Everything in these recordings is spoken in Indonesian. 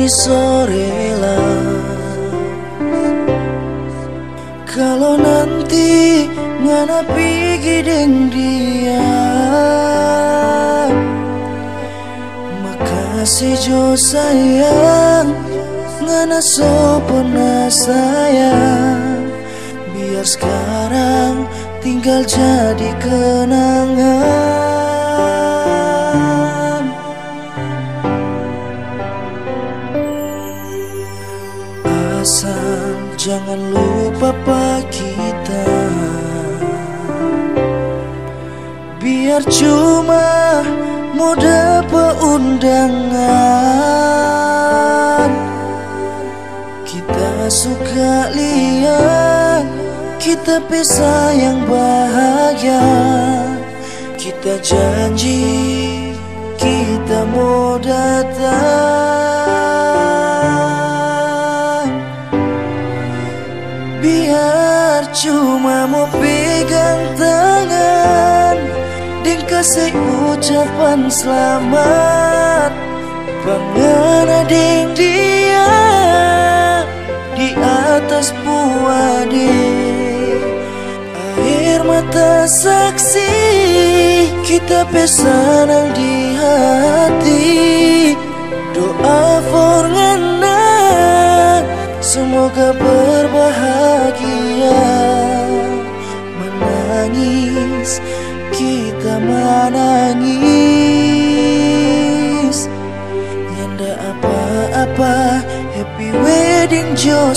ini sorelah Kalau nanti ngana pergi dengan dia? Makasih jo sayang. Ngana pernah sayang? Biar sekarang tinggal jadi kenangan. Jangan lupa kita. Biar cuma mau dapat undangan Kita suka lihat kita pisah yang bahagia. Kita janji kita mau datang cuma mau pegang tangan Dan kasih ucapan selamat. Bangana ding dia Di atas puade mata saksi kita pesanang di hati semoga berbahagia. Menangis kita menangis. Nyanda apa-apa happy wedding jo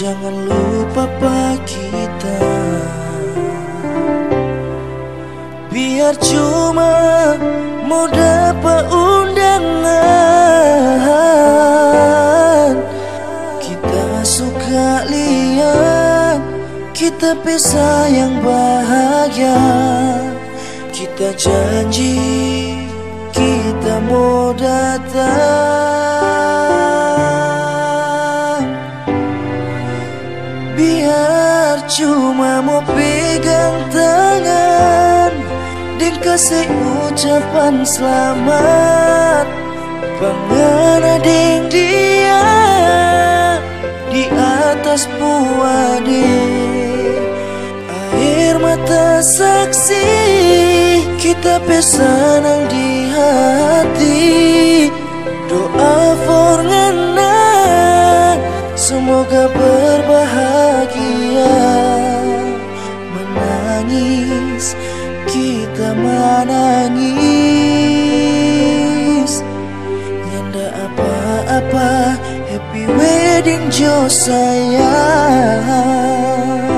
Jangan lupa kita. Biar cuma mau dapat undangan Kita suka lihat Kita pisah yang bahagia. Kita janji kita mau datang Cuma mau pegang tangan Dan kasih ucapan selamat. Pengana deng dia Di atas puade Air mata saksi Kita pesanang di hati Nyanda apa-apa Happy wedding Jo sayang Nyanda apa-apa. Happy wedding Jo sayang